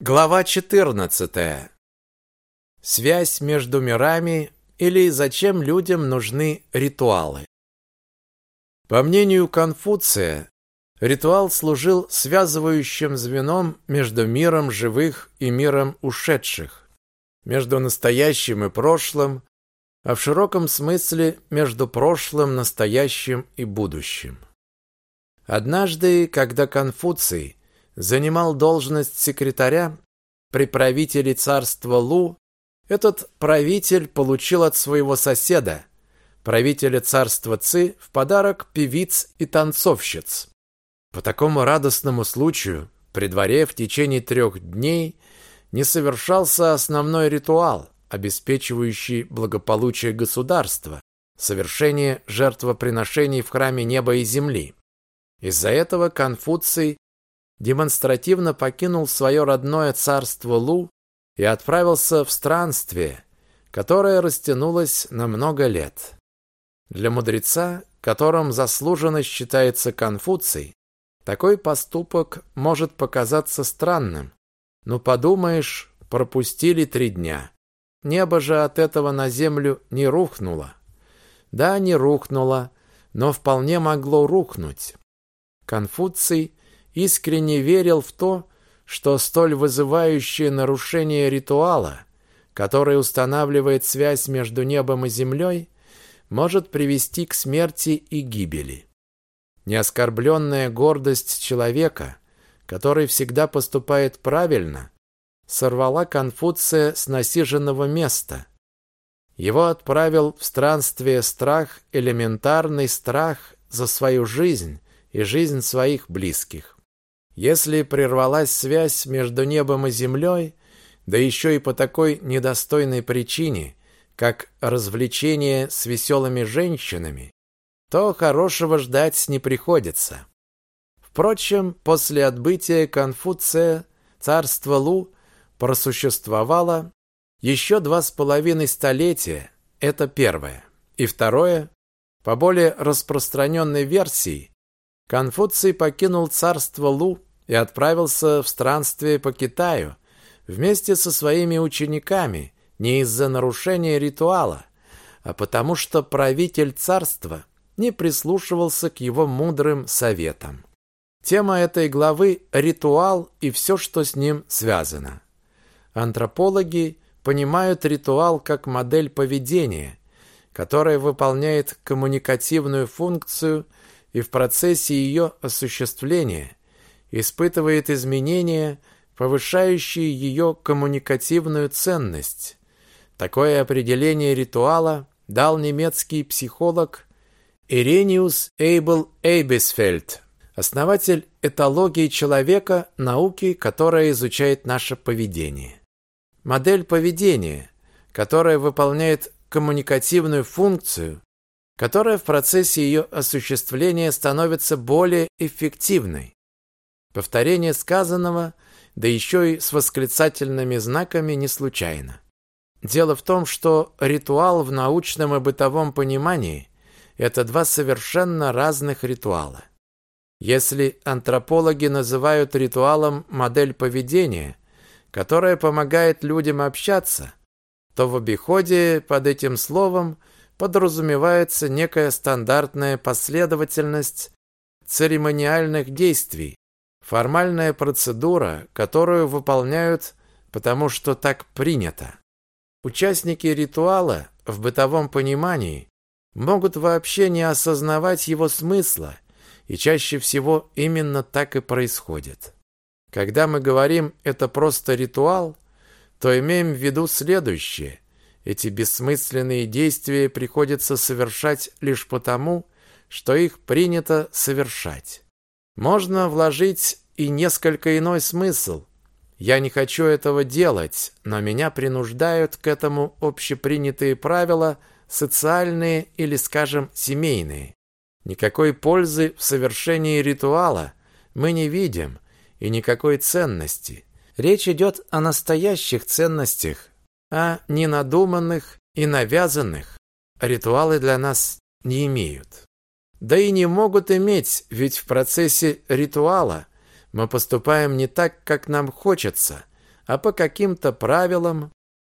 Глава 14. Связь между мирами или зачем людям нужны ритуалы. По мнению Конфуция, ритуал служил связывающим звеном между миром живых и миром ушедших, между настоящим и прошлым, а в широком смысле между прошлым, настоящим и будущим. Однажды, когда Конфуций занимал должность секретаря при правителе царства Лу, этот правитель получил от своего соседа, правителя царства Ци, в подарок певиц и танцовщиц. По такому радостному случаю при дворе в течение трех дней не совершался основной ритуал, обеспечивающий благополучие государства, совершение жертвоприношений в храме неба и земли. Из-за этого Конфуций демонстративно покинул свое родное царство Лу и отправился в странствие, которое растянулось на много лет. Для мудреца, которым заслуженно считается Конфуций, такой поступок может показаться странным. Но подумаешь, пропустили три дня. Небо же от этого на землю не рухнуло. Да, не рухнуло, но вполне могло рухнуть. Конфуций искренне верил в то, что столь вызывающее нарушение ритуала, который устанавливает связь между небом и землей, может привести к смерти и гибели. Неоскорбленная гордость человека, который всегда поступает правильно, сорвала Конфуция с насиженного места. Его отправил в странствие страх, элементарный страх за свою жизнь и жизнь своих близких. Если прервалась связь между небом и землей, да еще и по такой недостойной причине, как развлечение с веселыми женщинами, то хорошего ждать не приходится. Впрочем, после отбытия Конфуция царство Лу просуществовало еще два с половиной столетия, это первое. И второе, по более распространенной версии, Конфуций покинул царство Лу и отправился в странствие по Китаю вместе со своими учениками не из-за нарушения ритуала, а потому что правитель царства не прислушивался к его мудрым советам. Тема этой главы – ритуал и все, что с ним связано. Антропологи понимают ритуал как модель поведения, которая выполняет коммуникативную функцию и в процессе ее осуществления испытывает изменения, повышающие ее коммуникативную ценность. Такое определение ритуала дал немецкий психолог Ирениус Эйбл Эйбисфельд, основатель этологии человека, науки, которая изучает наше поведение. Модель поведения, которая выполняет коммуникативную функцию, которая в процессе ее осуществления становится более эффективной. Повторение сказанного, да еще и с восклицательными знаками, не случайно. Дело в том, что ритуал в научном и бытовом понимании – это два совершенно разных ритуала. Если антропологи называют ритуалом модель поведения, которая помогает людям общаться, то в обиходе под этим словом подразумевается некая стандартная последовательность церемониальных действий, Формальная процедура, которую выполняют, потому что так принято. Участники ритуала в бытовом понимании могут вообще не осознавать его смысла, и чаще всего именно так и происходит. Когда мы говорим «это просто ритуал», то имеем в виду следующее. Эти бессмысленные действия приходится совершать лишь потому, что их принято совершать. Можно вложить и несколько иной смысл. Я не хочу этого делать, но меня принуждают к этому общепринятые правила, социальные или, скажем, семейные. Никакой пользы в совершении ритуала мы не видим и никакой ценности. Речь идет о настоящих ценностях, а не надуманных и навязанных. Ритуалы для нас не имеют. Да и не могут иметь, ведь в процессе ритуала мы поступаем не так, как нам хочется, а по каким-то правилам,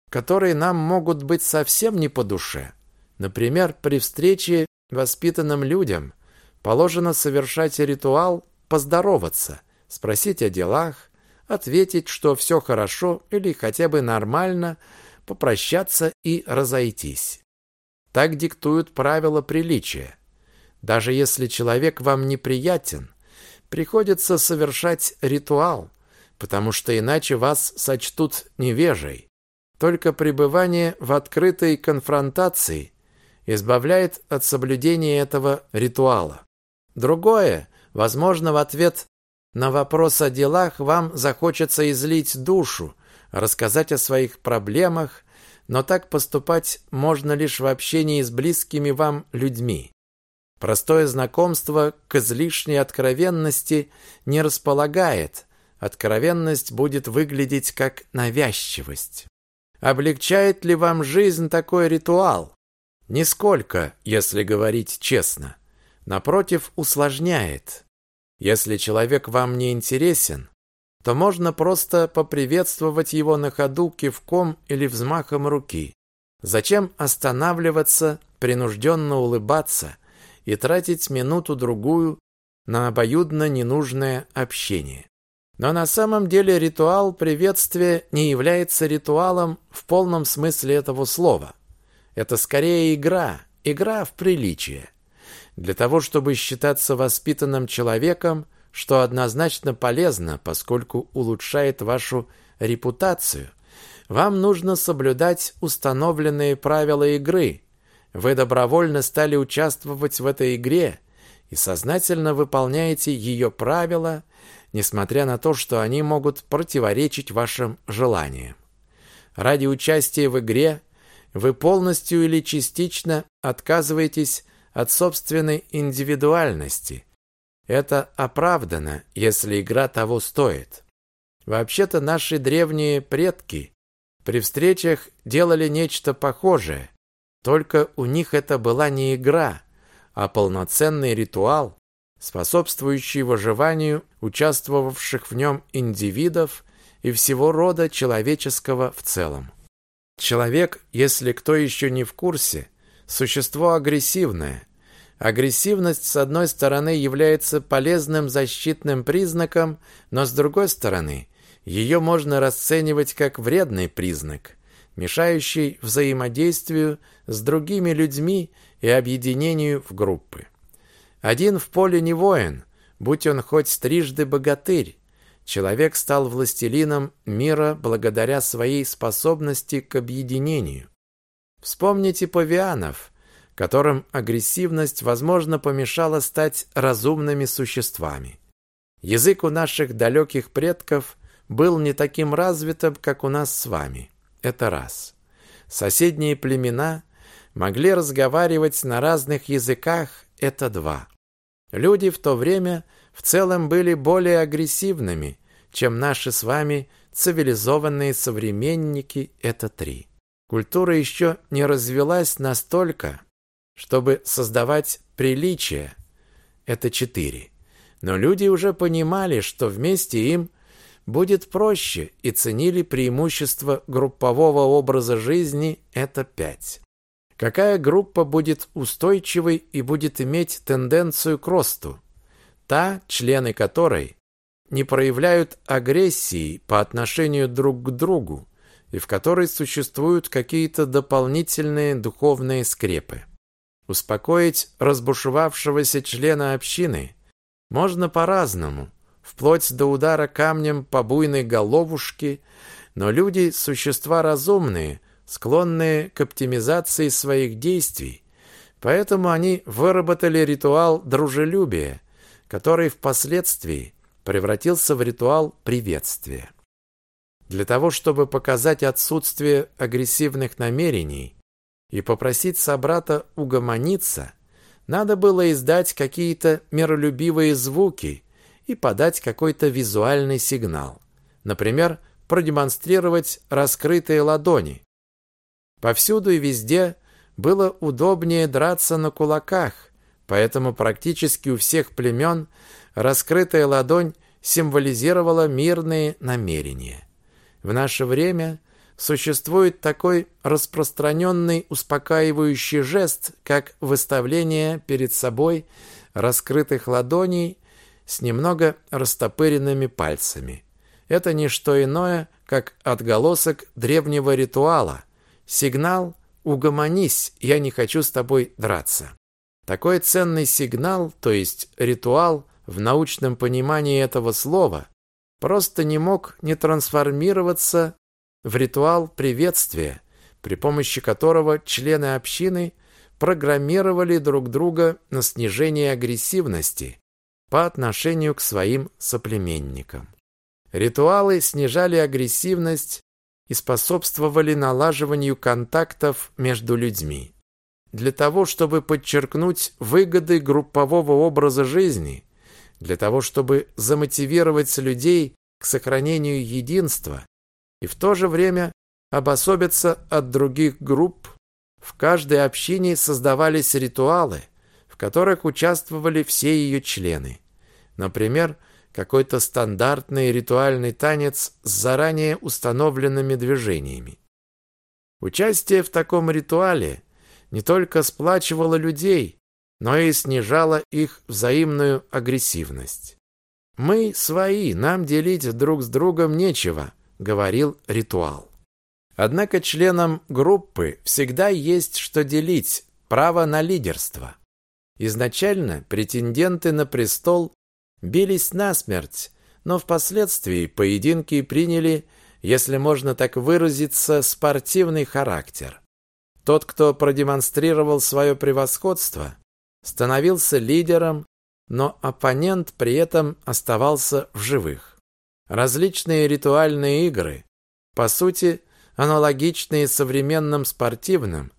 которые нам могут быть совсем не по душе. Например, при встрече воспитанным людям положено совершать ритуал поздороваться, спросить о делах, ответить, что все хорошо или хотя бы нормально, попрощаться и разойтись. Так диктуют правила приличия. Даже если человек вам неприятен, приходится совершать ритуал, потому что иначе вас сочтут невежей. Только пребывание в открытой конфронтации избавляет от соблюдения этого ритуала. Другое, возможно, в ответ на вопрос о делах вам захочется излить душу, рассказать о своих проблемах, но так поступать можно лишь в общении с близкими вам людьми. Простое знакомство к излишней откровенности не располагает. Откровенность будет выглядеть как навязчивость. Облегчает ли вам жизнь такой ритуал? Нисколько, если говорить честно. Напротив, усложняет. Если человек вам не интересен, то можно просто поприветствовать его на ходу кивком или взмахом руки. Зачем останавливаться, принужденно улыбаться и тратить минуту-другую на обоюдно ненужное общение? Но на самом деле ритуал приветствия не является ритуалом в полном смысле этого слова. Это скорее игра, игра в приличие. Для того, чтобы считаться воспитанным человеком, что однозначно полезно, поскольку улучшает вашу репутацию, вам нужно соблюдать установленные правила игры. Вы добровольно стали участвовать в этой игре и сознательно выполняете ее правила, несмотря на то, что они могут противоречить вашим желаниям. Ради участия в игре вы полностью или частично отказываетесь от собственной индивидуальности. Это оправдано, если игра того стоит. Вообще-то наши древние предки при встречах делали нечто похожее, только у них это была не игра, а полноценный ритуал, способствующий выживанию участвовавших в нем индивидов и всего рода человеческого в целом. Человек, если кто еще не в курсе, существо агрессивное. Агрессивность, с одной стороны, является полезным защитным признаком, но с другой стороны, ее можно расценивать как вредный признак, мешающий взаимодействию с другими людьми и объединению в группы. Один в поле не воин, будь он хоть трижды богатырь, человек стал властелином мира благодаря своей способности к объединению. Вспомните павианов, которым агрессивность, возможно, помешала стать разумными существами. Язык у наших далеких предков был не таким развитым, как у нас с вами. Это раз. Соседние племена могли разговаривать на разных языках, это два. Люди в то время – в целом были более агрессивными, чем наши с вами цивилизованные современники, это три. Культура еще не развелась настолько, чтобы создавать приличие, это четыре. Но люди уже понимали, что вместе им будет проще и ценили преимущество группового образа жизни, это пять. Какая группа будет устойчивой и будет иметь тенденцию к росту? та, члены которой не проявляют агрессии по отношению друг к другу и в которой существуют какие-то дополнительные духовные скрепы. Успокоить разбушевавшегося члена общины можно по-разному, вплоть до удара камнем по буйной головушке, но люди – существа разумные, склонные к оптимизации своих действий, поэтому они выработали ритуал дружелюбия – который впоследствии превратился в ритуал приветствия. Для того, чтобы показать отсутствие агрессивных намерений и попросить собрата угомониться, надо было издать какие-то миролюбивые звуки и подать какой-то визуальный сигнал. Например, продемонстрировать раскрытые ладони. Повсюду и везде было удобнее драться на кулаках, Поэтому практически у всех племен раскрытая ладонь символизировала мирные намерения. В наше время существует такой распространенный успокаивающий жест, как выставление перед собой раскрытых ладоней с немного растопыренными пальцами. Это не что иное, как отголосок древнего ритуала, сигнал «Угомонись, я не хочу с тобой драться». Такой ценный сигнал, то есть ритуал, в научном понимании этого слова, просто не мог не трансформироваться в ритуал приветствия, при помощи которого члены общины программировали друг друга на снижение агрессивности по отношению к своим соплеменникам. Ритуалы снижали агрессивность и способствовали налаживанию контактов между людьми. Для того, чтобы подчеркнуть выгоды группового образа жизни, для того, чтобы замотивировать людей к сохранению единства и в то же время обособиться от других групп, в каждой общине создавались ритуалы, в которых участвовали все ее члены. Например, какой-то стандартный ритуальный танец с заранее установленными движениями. Участие в таком ритуале не только сплачивало людей, но и снижало их взаимную агрессивность. «Мы свои, нам делить друг с другом нечего», — говорил ритуал. Однако членам группы всегда есть что делить, право на лидерство. Изначально претенденты на престол бились насмерть, но впоследствии поединки приняли, если можно так выразиться, спортивный характер. Тот, кто продемонстрировал свое превосходство, становился лидером, но оппонент при этом оставался в живых. Различные ритуальные игры, по сути, аналогичные современным спортивным,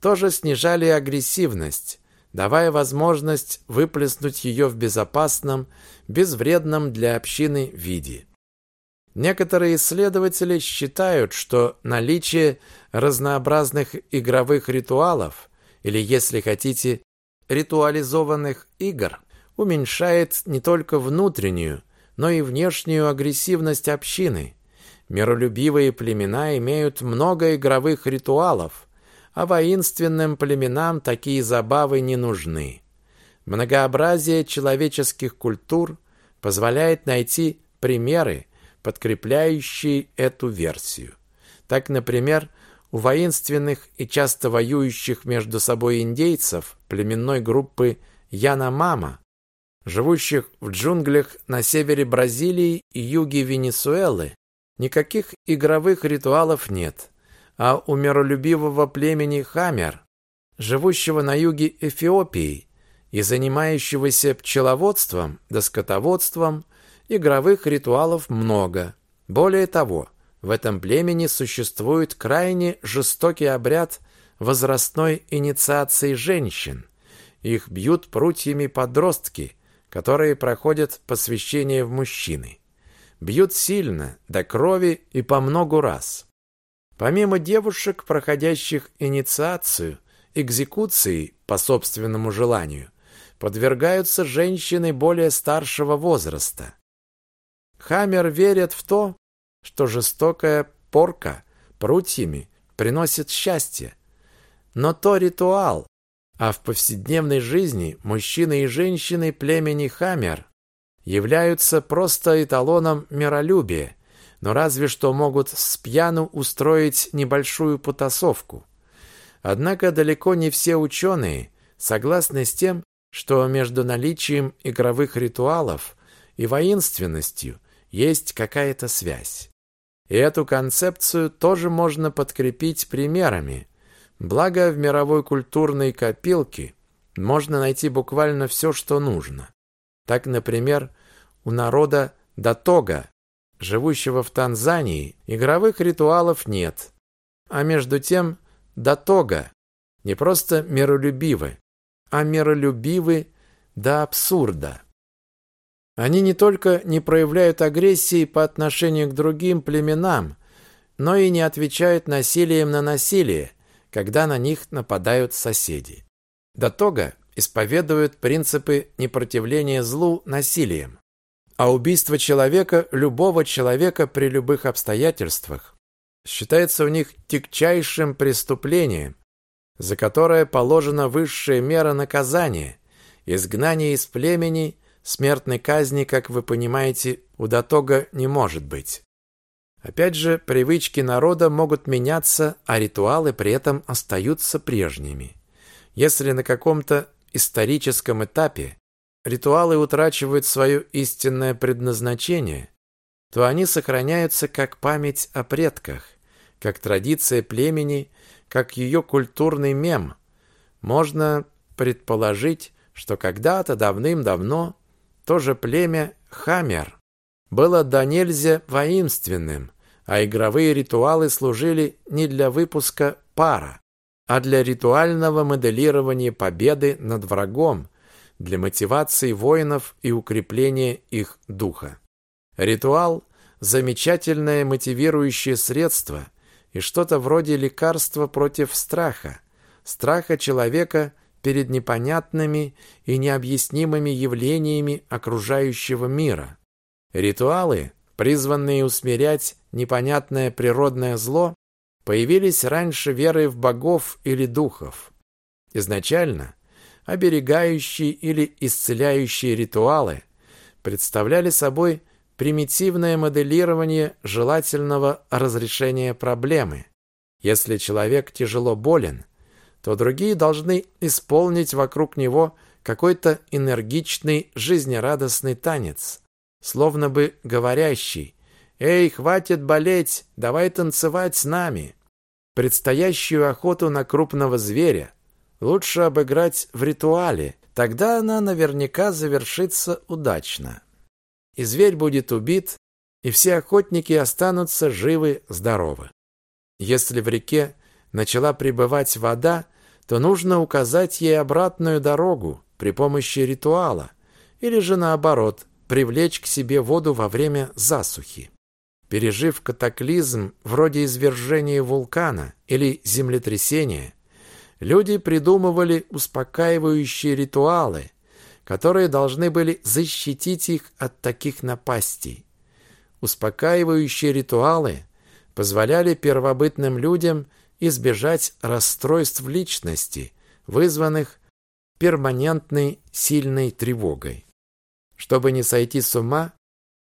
тоже снижали агрессивность, давая возможность выплеснуть ее в безопасном, безвредном для общины виде. Некоторые исследователи считают, что наличие разнообразных игровых ритуалов, или, если хотите, ритуализованных игр, уменьшает не только внутреннюю, но и внешнюю агрессивность общины. Миролюбивые племена имеют много игровых ритуалов, а воинственным племенам такие забавы не нужны. Многообразие человеческих культур позволяет найти примеры, подкрепляющие эту версию. Так, например, у воинственных и часто воюющих между собой индейцев племенной группы Яномама, живущих в джунглях на севере Бразилии и юге Венесуэлы, никаких игровых ритуалов нет а у миролюбивого племени Хамер, живущего на юге Эфиопии и занимающегося пчеловодством да скотоводством, игровых ритуалов много. Более того, в этом племени существует крайне жестокий обряд возрастной инициации женщин. Их бьют прутьями подростки, которые проходят посвящение в мужчины. Бьют сильно, до крови и по многу раз. Помимо девушек, проходящих инициацию, экзекуции по собственному желанию, подвергаются женщины более старшего возраста. Хаммер верит в то, что жестокая порка прутьями приносит счастье. Но то ритуал, а в повседневной жизни мужчины и женщины племени Хаммер являются просто эталоном миролюбия, но разве что могут с пьяну устроить небольшую потасовку. Однако далеко не все ученые согласны с тем, что между наличием игровых ритуалов и воинственностью есть какая-то связь. И эту концепцию тоже можно подкрепить примерами. Благо в мировой культурной копилке можно найти буквально все, что нужно. Так, например, у народа Датога живущего в Танзании, игровых ритуалов нет. А между тем датога не просто миролюбивы, а миролюбивы до абсурда. Они не только не проявляют агрессии по отношению к другим племенам, но и не отвечают насилием на насилие, когда на них нападают соседи. Датога исповедует принципы непротивления злу насилием. А убийство человека, любого человека при любых обстоятельствах, считается у них тягчайшим преступлением, за которое положена высшая мера наказания – изгнание из племени, смертной казни, как вы понимаете, у Датога не может быть. Опять же, привычки народа могут меняться, а ритуалы при этом остаются прежними. Если на каком-то историческом этапе ритуалы утрачивают свое истинное предназначение, то они сохраняются как память о предках, как традиция племени, как ее культурный мем. Можно предположить, что когда-то давным-давно то же племя Хамер было до нельзя воинственным, а игровые ритуалы служили не для выпуска пара, а для ритуального моделирования победы над врагом, для мотивации воинов и укрепления их духа. Ритуал – замечательное мотивирующее средство и что-то вроде лекарства против страха, страха человека перед непонятными и необъяснимыми явлениями окружающего мира. Ритуалы, призванные усмирять непонятное природное зло, появились раньше веры в богов или духов. Изначально оберегающие или исцеляющие ритуалы представляли собой примитивное моделирование желательного разрешения проблемы. Если человек тяжело болен, то другие должны исполнить вокруг него какой-то энергичный, жизнерадостный танец, словно бы говорящий «Эй, хватит болеть, давай танцевать с нами!» Предстоящую охоту на крупного зверя лучше обыграть в ритуале, тогда она наверняка завершится удачно. И зверь будет убит, и все охотники останутся живы-здоровы. Если в реке начала прибывать вода, то нужно указать ей обратную дорогу при помощи ритуала, или же наоборот, привлечь к себе воду во время засухи. Пережив катаклизм вроде извержения вулкана или землетрясения, люди придумывали успокаивающие ритуалы, которые должны были защитить их от таких напастей. Успокаивающие ритуалы позволяли первобытным людям избежать расстройств личности, вызванных перманентной сильной тревогой. Чтобы не сойти с ума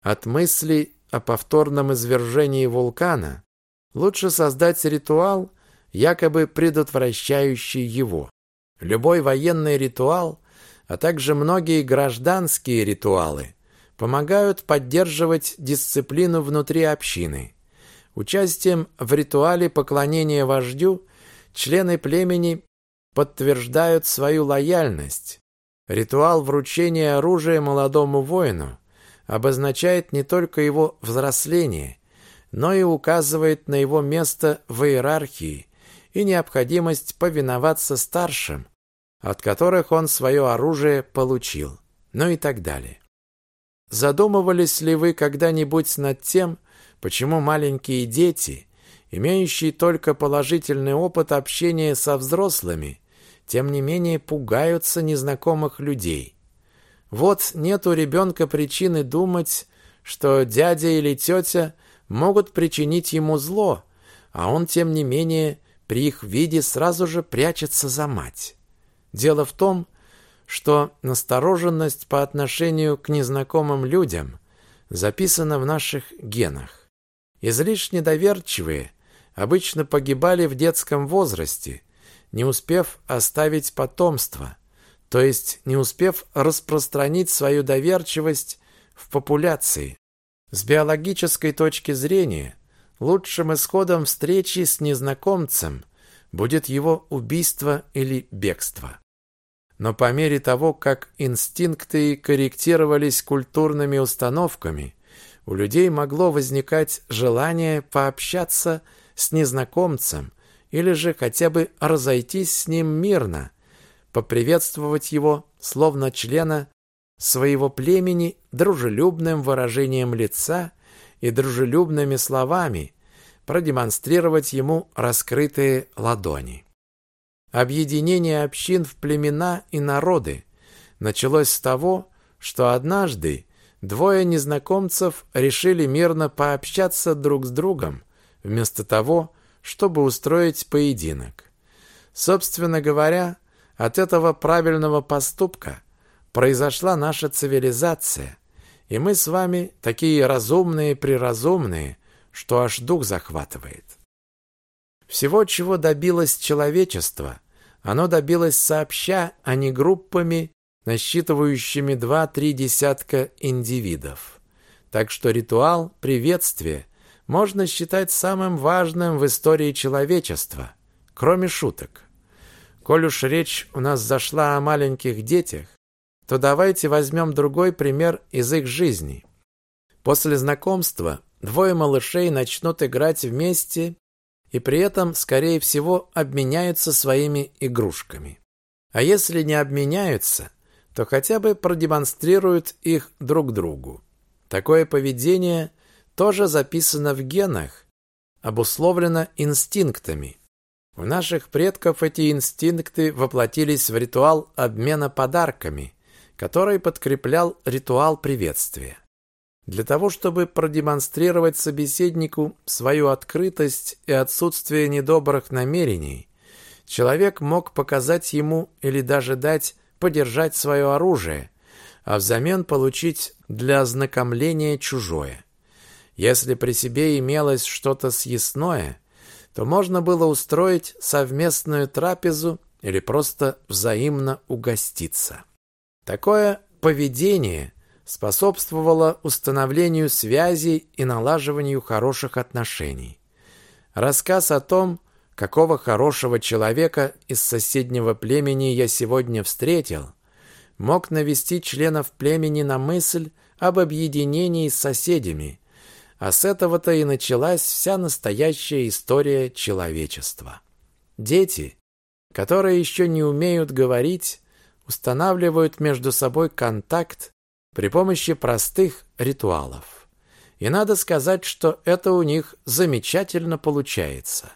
от мысли о повторном извержении вулкана, лучше создать ритуал, якобы предотвращающий его. Любой военный ритуал, а также многие гражданские ритуалы помогают поддерживать дисциплину внутри общины. Участием в ритуале поклонения вождю члены племени подтверждают свою лояльность, Ритуал вручения оружия молодому воину обозначает не только его взросление, но и указывает на его место в иерархии и необходимость повиноваться старшим, от которых он свое оружие получил, ну и так далее. Задумывались ли вы когда-нибудь над тем, почему маленькие дети, имеющие только положительный опыт общения со взрослыми, тем не менее пугаются незнакомых людей. Вот нет у ребенка причины думать, что дядя или тетя могут причинить ему зло, а он, тем не менее, при их виде сразу же прячется за мать. Дело в том, что настороженность по отношению к незнакомым людям записана в наших генах. Излишне доверчивые обычно погибали в детском возрасте – не успев оставить потомство, то есть не успев распространить свою доверчивость в популяции. С биологической точки зрения, лучшим исходом встречи с незнакомцем будет его убийство или бегство. Но по мере того, как инстинкты корректировались культурными установками, у людей могло возникать желание пообщаться с незнакомцем, или же хотя бы разойтись с ним мирно, поприветствовать его, словно члена своего племени, дружелюбным выражением лица и дружелюбными словами, продемонстрировать ему раскрытые ладони. Объединение общин в племена и народы началось с того, что однажды двое незнакомцев решили мирно пообщаться друг с другом, вместо того, чтобы устроить поединок. Собственно говоря, от этого правильного поступка произошла наша цивилизация, и мы с вами такие разумные-приразумные, что аж дух захватывает. Всего, чего добилось человечество, оно добилось сообща, а не группами, насчитывающими два-три десятка индивидов. Так что ритуал приветствия можно считать самым важным в истории человечества, кроме шуток. Коль уж речь у нас зашла о маленьких детях, то давайте возьмем другой пример из их жизни. После знакомства двое малышей начнут играть вместе и при этом, скорее всего, обменяются своими игрушками. А если не обменяются, то хотя бы продемонстрируют их друг другу. Такое поведение тоже записано в генах, обусловлено инстинктами. У наших предков эти инстинкты воплотились в ритуал обмена подарками, который подкреплял ритуал приветствия. Для того, чтобы продемонстрировать собеседнику свою открытость и отсутствие недобрых намерений, человек мог показать ему или даже дать подержать свое оружие, а взамен получить для ознакомления чужое. Если при себе имелось что-то съестное, то можно было устроить совместную трапезу или просто взаимно угоститься. Такое поведение способствовало установлению связей и налаживанию хороших отношений. Рассказ о том, какого хорошего человека из соседнего племени я сегодня встретил, мог навести членов племени на мысль об объединении с соседями, а с этого-то и началась вся настоящая история человечества. Дети, которые еще не умеют говорить, устанавливают между собой контакт при помощи простых ритуалов. И надо сказать, что это у них замечательно получается.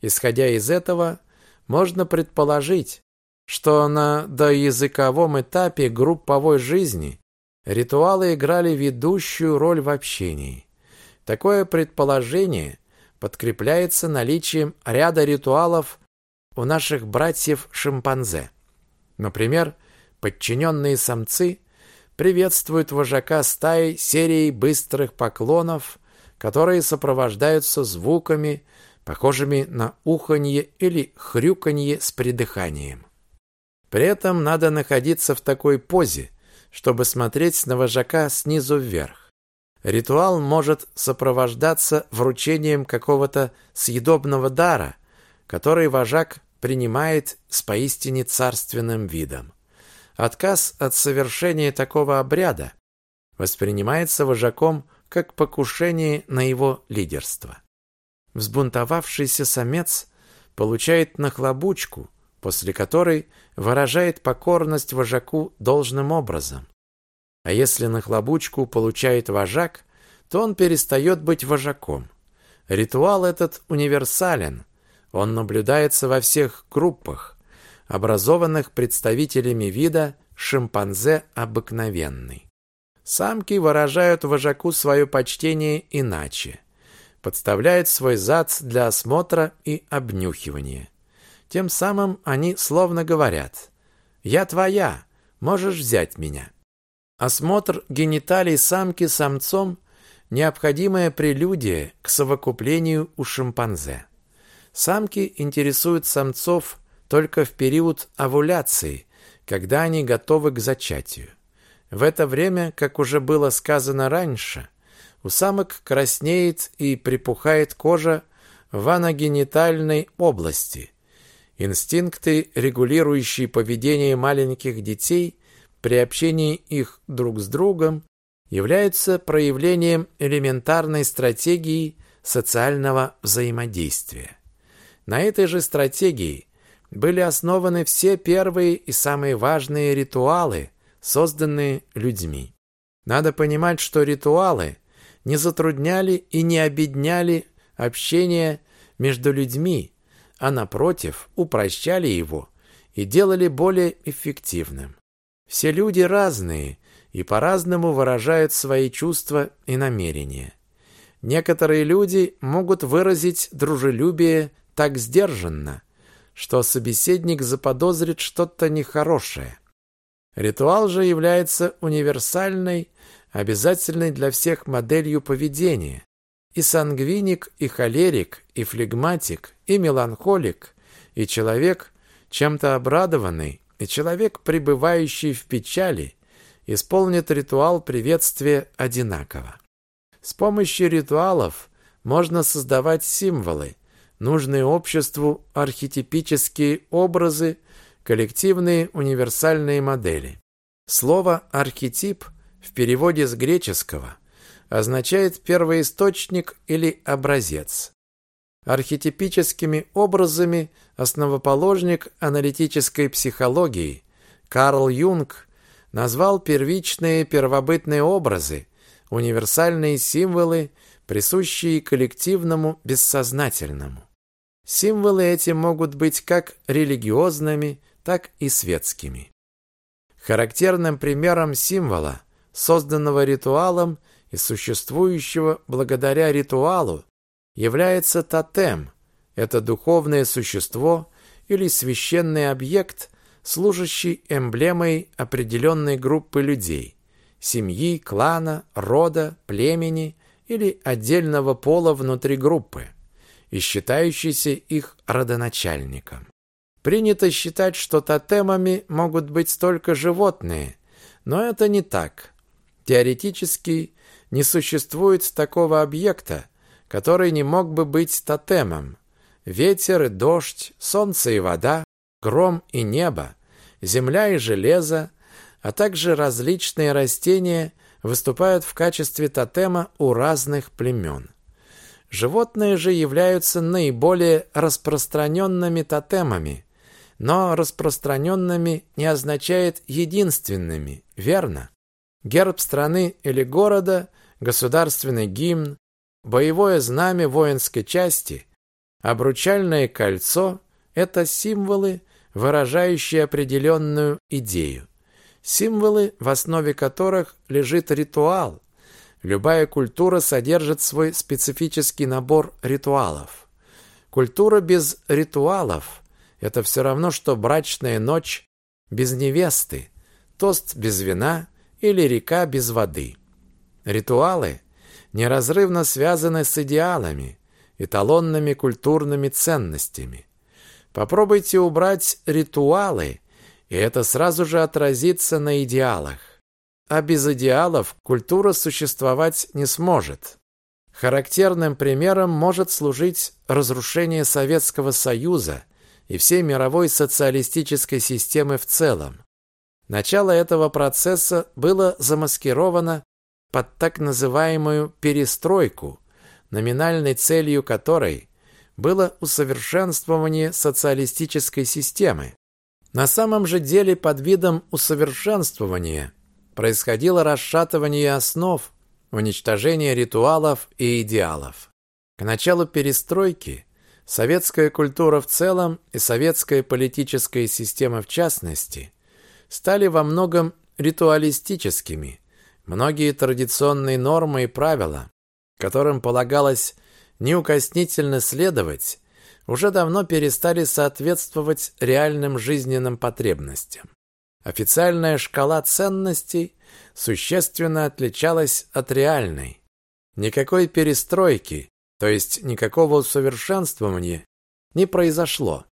Исходя из этого, можно предположить, что на доязыковом этапе групповой жизни ритуалы играли ведущую роль в общении. Такое предположение подкрепляется наличием ряда ритуалов у наших братьев-шимпанзе. Например, подчиненные самцы приветствуют вожака стаи серией быстрых поклонов, которые сопровождаются звуками, похожими на уханье или хрюканье с придыханием. При этом надо находиться в такой позе, чтобы смотреть на вожака снизу вверх. Ритуал может сопровождаться вручением какого-то съедобного дара, который вожак принимает с поистине царственным видом. Отказ от совершения такого обряда воспринимается вожаком как покушение на его лидерство. Взбунтовавшийся самец получает нахлобучку, после которой выражает покорность вожаку должным образом. А если нахлобучку получает вожак, то он перестает быть вожаком. Ритуал этот универсален. Он наблюдается во всех группах, образованных представителями вида шимпанзе обыкновенный. Самки выражают вожаку свое почтение иначе. Подставляют свой зад для осмотра и обнюхивания. Тем самым они словно говорят «Я твоя, можешь взять меня». Осмотр гениталий самки самцом – необходимая прелюдия к совокуплению у шимпанзе. Самки интересуют самцов только в период овуляции, когда они готовы к зачатию. В это время, как уже было сказано раньше, у самок краснеет и припухает кожа в аногенитальной области. Инстинкты, регулирующие поведение маленьких детей, при общении их друг с другом являются проявлением элементарной стратегии социального взаимодействия. На этой же стратегии были основаны все первые и самые важные ритуалы, созданные людьми. Надо понимать, что ритуалы не затрудняли и не обедняли общение между людьми, а напротив, упрощали его и делали более эффективным. Все люди разные, и по-разному выражают свои чувства и намерения. Некоторые люди могут выразить дружелюбие так сдержанно, что собеседник заподозрит что-то нехорошее. Ритуал же является универсальной, обязательной для всех моделью поведения. И сангвиник, и холерик, и флегматик, и меланхолик, и человек, чем-то обрадованный, и человек, пребывающий в печали, исполнит ритуал приветствия одинаково. С помощью ритуалов можно создавать символы, нужные обществу архетипические образы, коллективные универсальные модели. Слово «архетип» в переводе с греческого означает первоисточник или образец. Архетипическими образами основоположник аналитической психологии Карл Юнг назвал первичные первобытные образы, универсальные символы, присущие коллективному бессознательному. Символы эти могут быть как религиозными, так и светскими. Характерным примером символа, созданного ритуалом и существующего благодаря ритуалу, является тотем. Это духовное существо или священный объект, служащий эмблемой определенной группы людей, семьи, клана, рода, племени или отдельного пола внутри группы, и считающийся их родоначальником. Принято считать, что тотемами могут быть только животные, но это не так. Теоретически не существует такого объекта, который не мог бы быть тотемом. Ветер и дождь, солнце и вода, гром и небо, земля и железо, а также различные растения выступают в качестве тотема у разных племен. Животные же являются наиболее распространенными тотемами, но распространенными не означает единственными, верно? Герб страны или города, государственный гимн, Боевое знамя воинской части, обручальное кольцо – это символы, выражающие определенную идею. Символы, в основе которых лежит ритуал. Любая культура содержит свой специфический набор ритуалов. Культура без ритуалов – это все равно, что брачная ночь без невесты, тост без вина или река без воды. Ритуалы – неразрывно связаны с идеалами, эталонными культурными ценностями. Попробуйте убрать ритуалы, и это сразу же отразится на идеалах. А без идеалов культура существовать не сможет. Характерным примером может служить разрушение Советского Союза и всей мировой социалистической системы в целом. Начало этого процесса было замаскировано под так называемую перестройку, номинальной целью которой было усовершенствование социалистической системы. На самом же деле под видом усовершенствования происходило расшатывание основ, уничтожение ритуалов и идеалов. К началу перестройки советская культура в целом и советская политическая система в частности стали во многом ритуалистическими – Многие традиционные нормы и правила, которым полагалось неукоснительно следовать, уже давно перестали соответствовать реальным жизненным потребностям. Официальная шкала ценностей существенно отличалась от реальной. Никакой перестройки, то есть никакого усовершенствования, не произошло.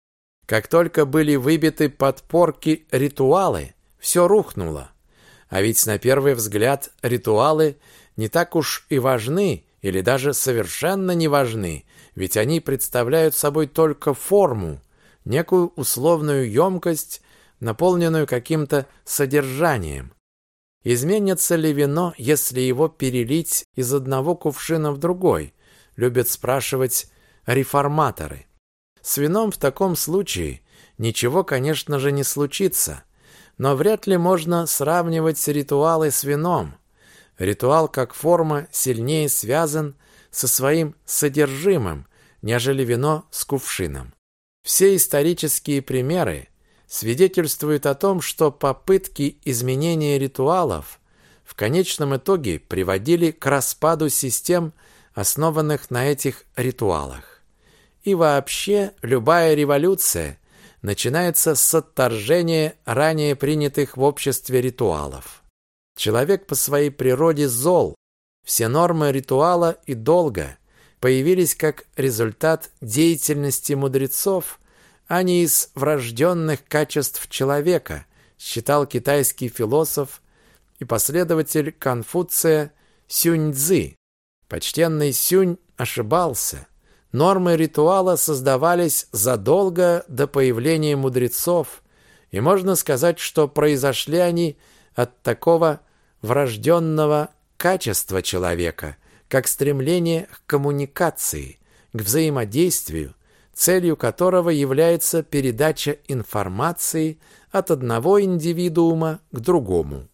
Как только были выбиты подпорки ритуалы, все рухнуло. А ведь на первый взгляд ритуалы не так уж и важны или даже совершенно не важны, ведь они представляют собой только форму, некую условную емкость, наполненную каким-то содержанием. Изменится ли вино, если его перелить из одного кувшина в другой? Любят спрашивать реформаторы. С вином в таком случае ничего, конечно же, не случится – но вряд ли можно сравнивать ритуалы с вином. Ритуал как форма сильнее связан со своим содержимым, нежели вино с кувшином. Все исторические примеры свидетельствуют о том, что попытки изменения ритуалов в конечном итоге приводили к распаду систем, основанных на этих ритуалах. И вообще любая революция начинается с отторжения ранее принятых в обществе ритуалов. Человек по своей природе зол. Все нормы ритуала и долга появились как результат деятельности мудрецов, а не из врожденных качеств человека, считал китайский философ и последователь Конфуция Сюнь-цзы. Почтенный Сюнь ошибался. Нормы ритуала создавались задолго до появления мудрецов, и можно сказать, что произошли они от такого врожденного качества человека, как стремление к коммуникации, к взаимодействию, целью которого является передача информации от одного индивидуума к другому.